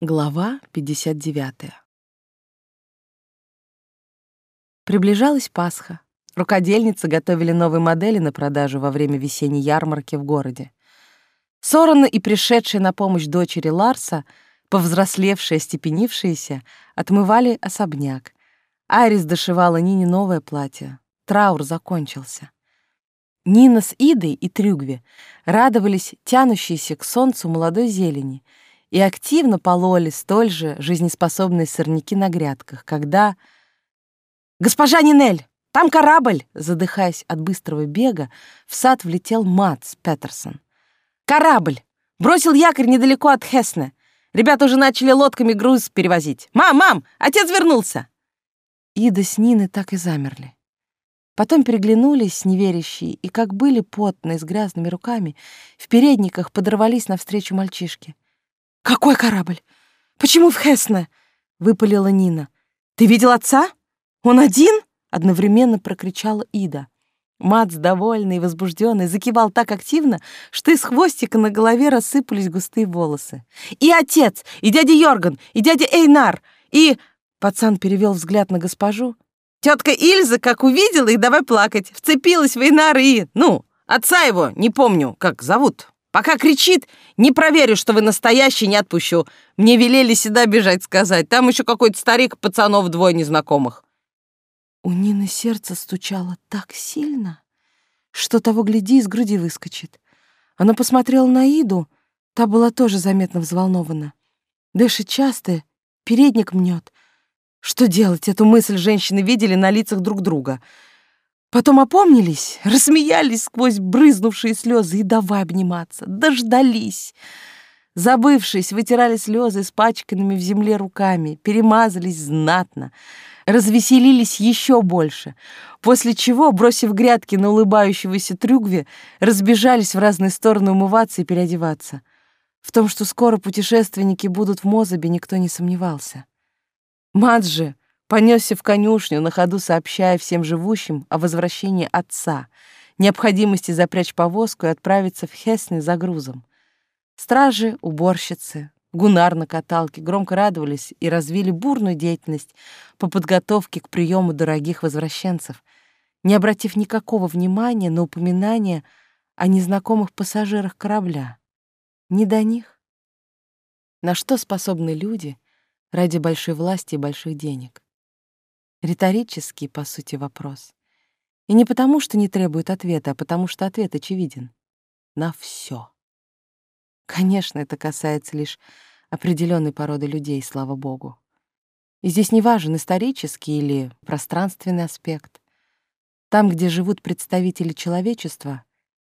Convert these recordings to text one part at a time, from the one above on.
Глава 59. Приближалась Пасха. Рукодельницы готовили новые модели на продажу во время весенней ярмарки в городе. Сорона и пришедшая на помощь дочери Ларса, повзрослевшая, степенившаяся, отмывали особняк. Айрис дошивала Нине новое платье. Траур закончился. Нина с Идой и Трюгве радовались тянущейся к солнцу молодой зелени — и активно пололи столь же жизнеспособные сорняки на грядках, когда... «Госпожа Нинель, там корабль!» Задыхаясь от быстрого бега, в сад влетел Матс Петерсон. «Корабль! Бросил якорь недалеко от Хесне. Ребята уже начали лодками груз перевозить. Мам, мам, отец вернулся!» Ида с Ниной так и замерли. Потом переглянулись, неверящие, и, как были потные, с грязными руками, в передниках подорвались навстречу мальчишки — «Какой корабль? Почему в Хесне?» — выпалила Нина. «Ты видел отца? Он один?» — одновременно прокричала Ида. Мац, довольный и возбужденный, закивал так активно, что из хвостика на голове рассыпались густые волосы. «И отец, и дядя Йорган, и дядя Эйнар, и...» Пацан перевел взгляд на госпожу. «Тетка Ильза, как увидела их, давай плакать, вцепилась в Эйнара и... Ну, отца его, не помню, как зовут, Пока кричит, не проверю, что вы настоящий, не отпущу. Мне велели сюда бежать сказать. Там еще какой-то старик пацанов двое незнакомых. У Нины сердце стучало так сильно, что того гляди из груди выскочит. Она посмотрела на Иду, та была тоже заметно взволнована. Дышит часто, передник мнет. Что делать? Эту мысль женщины видели на лицах друг друга — Потом опомнились, рассмеялись сквозь брызнувшие слезы и давай обниматься. Дождались. Забывшись, вытирали слезы с пачканными в земле руками, перемазались знатно, развеселились еще больше, после чего, бросив грядки на улыбающегося трюгве, разбежались в разные стороны умываться и переодеваться. В том, что скоро путешественники будут в Мозабе, никто не сомневался. Маджи понесся в конюшню, на ходу сообщая всем живущим о возвращении отца, необходимости запрячь повозку и отправиться в Хесны за грузом. Стражи, уборщицы, гунар на каталке громко радовались и развили бурную деятельность по подготовке к приему дорогих возвращенцев, не обратив никакого внимания на упоминание о незнакомых пассажирах корабля. Не до них. На что способны люди ради большой власти и больших денег? Риторический, по сути, вопрос. И не потому, что не требует ответа, а потому что ответ очевиден. На все. Конечно, это касается лишь определенной породы людей, слава богу. И здесь не важен исторический или пространственный аспект. Там, где живут представители человечества,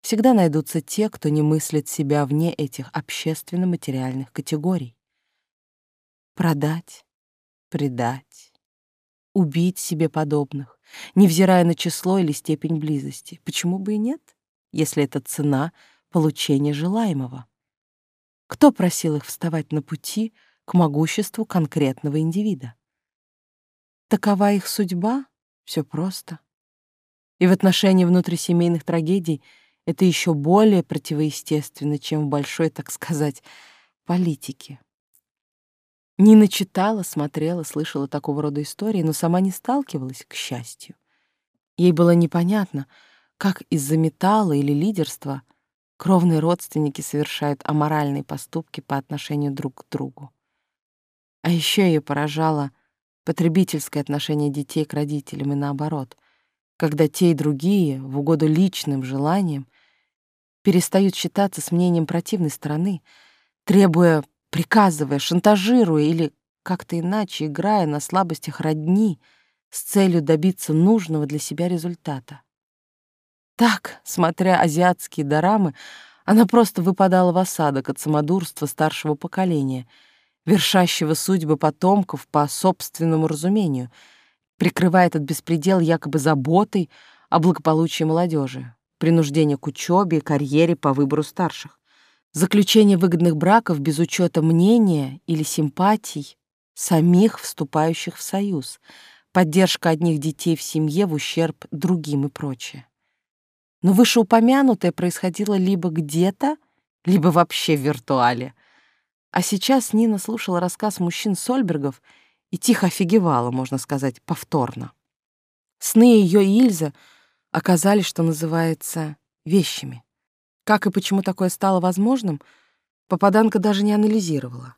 всегда найдутся те, кто не мыслит себя вне этих общественно-материальных категорий. Продать, предать, убить себе подобных, невзирая на число или степень близости. Почему бы и нет, если это цена получения желаемого? Кто просил их вставать на пути к могуществу конкретного индивида? Такова их судьба? Все просто. И в отношении внутрисемейных трагедий это еще более противоестественно, чем в большой, так сказать, политике. Нина читала, смотрела, слышала такого рода истории, но сама не сталкивалась, к счастью. Ей было непонятно, как из-за металла или лидерства кровные родственники совершают аморальные поступки по отношению друг к другу. А еще ее поражало потребительское отношение детей к родителям и наоборот, когда те и другие, в угоду личным желаниям, перестают считаться с мнением противной стороны, требуя приказывая, шантажируя или как-то иначе играя на слабостях родни с целью добиться нужного для себя результата. Так, смотря азиатские дорамы, она просто выпадала в осадок от самодурства старшего поколения, вершащего судьбы потомков по собственному разумению, прикрывая этот беспредел якобы заботой о благополучии молодежи, принуждение к учебе и карьере по выбору старших. Заключение выгодных браков без учета мнения или симпатий самих вступающих в союз, поддержка одних детей в семье в ущерб другим и прочее. Но вышеупомянутое происходило либо где-то, либо вообще в виртуале. А сейчас Нина слушала рассказ мужчин Сольбергов и тихо офигевала, можно сказать, повторно. Сны ее и Ильза оказались, что называется, вещами. Как и почему такое стало возможным, попаданка даже не анализировала.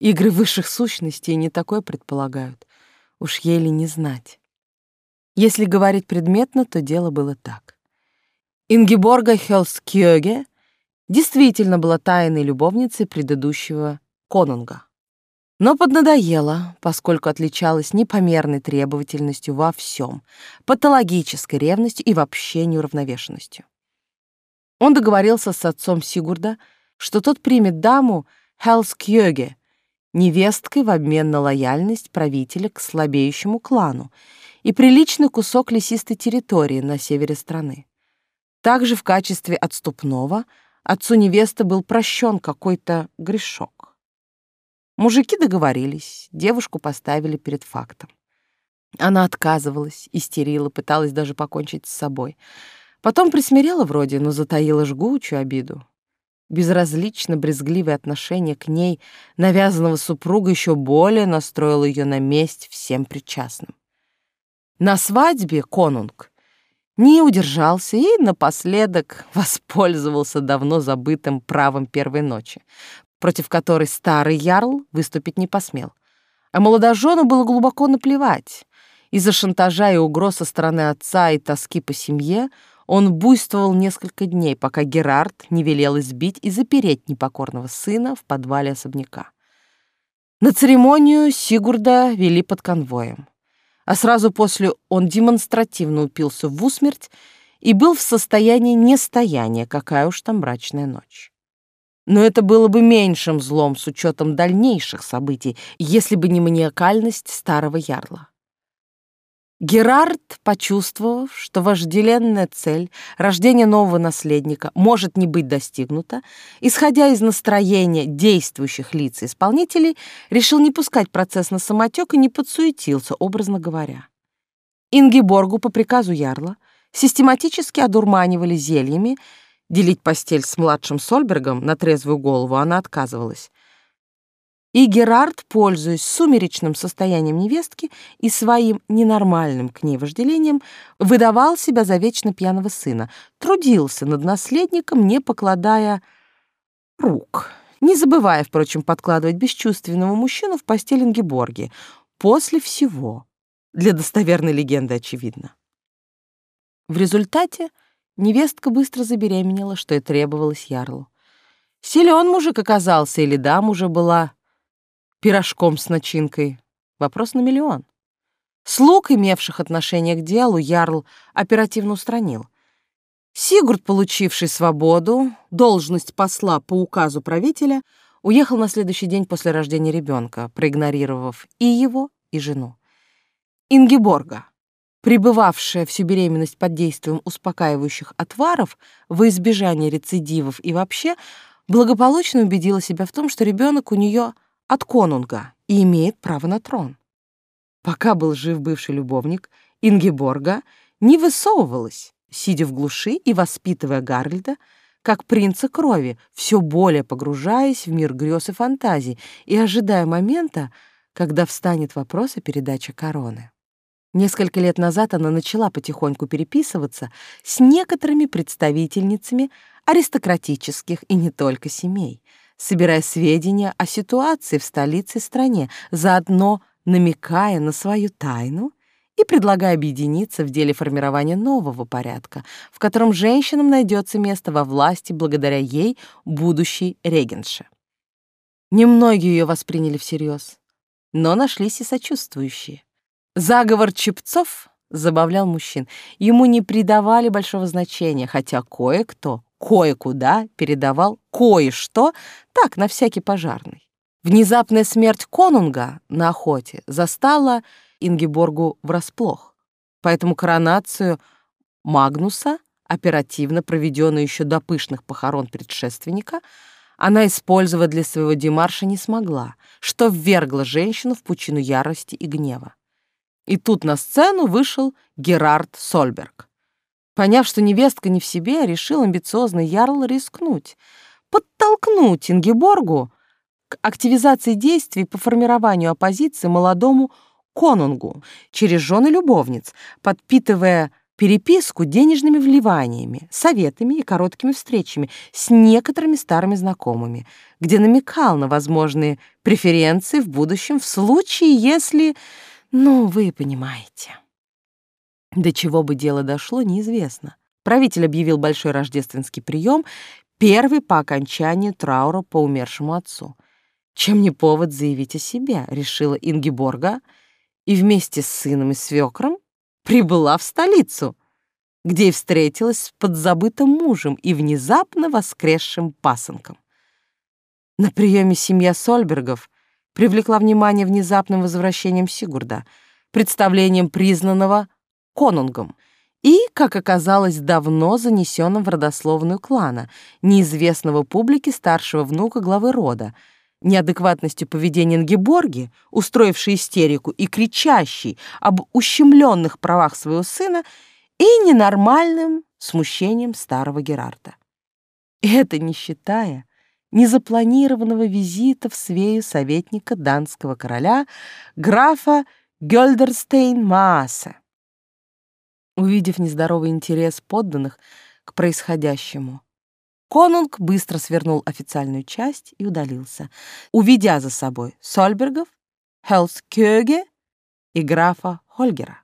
Игры высших сущностей не такое предполагают. Уж еле не знать. Если говорить предметно, то дело было так. Ингеборга Хелскьёге действительно была тайной любовницей предыдущего конунга. Но поднадоела, поскольку отличалась непомерной требовательностью во всем, патологической ревностью и вообще неуравновешенностью. Он договорился с отцом Сигурда, что тот примет даму Хелскьёге, невесткой в обмен на лояльность правителя к слабеющему клану и приличный кусок лесистой территории на севере страны. Также в качестве отступного отцу невесты был прощен какой-то грешок. Мужики договорились, девушку поставили перед фактом. Она отказывалась, истерила, пыталась даже покончить с собой. Потом присмирела вроде, но затаила жгучую обиду. Безразлично брезгливое отношение к ней навязанного супруга еще более настроило ее на месть всем причастным. На свадьбе конунг не удержался и напоследок воспользовался давно забытым правом первой ночи, против которой старый ярл выступить не посмел. А молодожену было глубоко наплевать. Из-за шантажа и угроз со стороны отца и тоски по семье он буйствовал несколько дней, пока Герард не велел избить и запереть непокорного сына в подвале особняка. На церемонию Сигурда вели под конвоем. А сразу после он демонстративно упился в усмерть и был в состоянии нестояния, какая уж там брачная ночь. Но это было бы меньшим злом с учетом дальнейших событий, если бы не маниакальность старого ярла. Герард, почувствовав, что вожделенная цель рождения нового наследника может не быть достигнута, исходя из настроения действующих лиц исполнителей, решил не пускать процесс на самотек и не подсуетился, образно говоря. Ингеборгу по приказу ярла систематически одурманивали зельями, Делить постель с младшим Сольбергом на трезвую голову она отказывалась. И Герард, пользуясь сумеречным состоянием невестки и своим ненормальным к ней вожделением, выдавал себя за вечно пьяного сына, трудился над наследником, не покладая рук, не забывая, впрочем, подкладывать бесчувственного мужчину в постель Ингеборги. После всего. Для достоверной легенды очевидно. В результате Невестка быстро забеременела, что и требовалось Ярлу. Силен мужик оказался, или дам уже была пирожком с начинкой. Вопрос на миллион. Слуг, имевших отношение к делу, Ярл оперативно устранил. Сигурд, получивший свободу, должность посла по указу правителя, уехал на следующий день после рождения ребенка, проигнорировав и его, и жену. Ингеборга, пребывавшая всю беременность под действием успокаивающих отваров во избежание рецидивов и вообще, благополучно убедила себя в том, что ребенок у нее от конунга и имеет право на трон. Пока был жив бывший любовник, Ингеборга не высовывалась, сидя в глуши и воспитывая Гарльда, как принца крови, все более погружаясь в мир грез и фантазий и ожидая момента, когда встанет вопрос о передаче короны. Несколько лет назад она начала потихоньку переписываться с некоторыми представительницами аристократических и не только семей, собирая сведения о ситуации в столице и стране, заодно намекая на свою тайну и предлагая объединиться в деле формирования нового порядка, в котором женщинам найдется место во власти благодаря ей будущей регенше. Немногие ее восприняли всерьез, но нашлись и сочувствующие. Заговор Чепцов забавлял мужчин. Ему не придавали большого значения, хотя кое-кто кое-куда передавал кое-что, так, на всякий пожарный. Внезапная смерть конунга на охоте застала Ингеборгу врасплох, поэтому коронацию Магнуса, оперативно проведенную еще до пышных похорон предшественника, она использовать для своего демарша не смогла, что ввергло женщину в пучину ярости и гнева. И тут на сцену вышел Герард Сольберг. Поняв, что невестка не в себе, решил амбициозный ярл рискнуть, подтолкнуть Ингеборгу к активизации действий по формированию оппозиции молодому конунгу через жены любовниц, подпитывая переписку денежными вливаниями, советами и короткими встречами с некоторыми старыми знакомыми, где намекал на возможные преференции в будущем в случае, если... Ну, вы понимаете. До чего бы дело дошло, неизвестно. Правитель объявил большой рождественский прием, первый по окончании траура по умершему отцу. Чем не повод заявить о себе, решила Ингеборга, и вместе с сыном и свекром прибыла в столицу, где и встретилась с подзабытым мужем и внезапно воскресшим пасынком. На приеме семья Сольбергов привлекла внимание внезапным возвращением Сигурда, представлением признанного конунгом и, как оказалось, давно занесенным в родословную клана, неизвестного публике старшего внука главы рода, неадекватностью поведения Нгеборги, устроившей истерику и кричащей об ущемленных правах своего сына, и ненормальным смущением старого Герарда. Это не считая незапланированного визита в Свею советника данского короля графа Гёльдерстейн-Маасе. Увидев нездоровый интерес подданных к происходящему, Конунг быстро свернул официальную часть и удалился, уведя за собой Сольбергов, Хелскёге и графа Хольгера.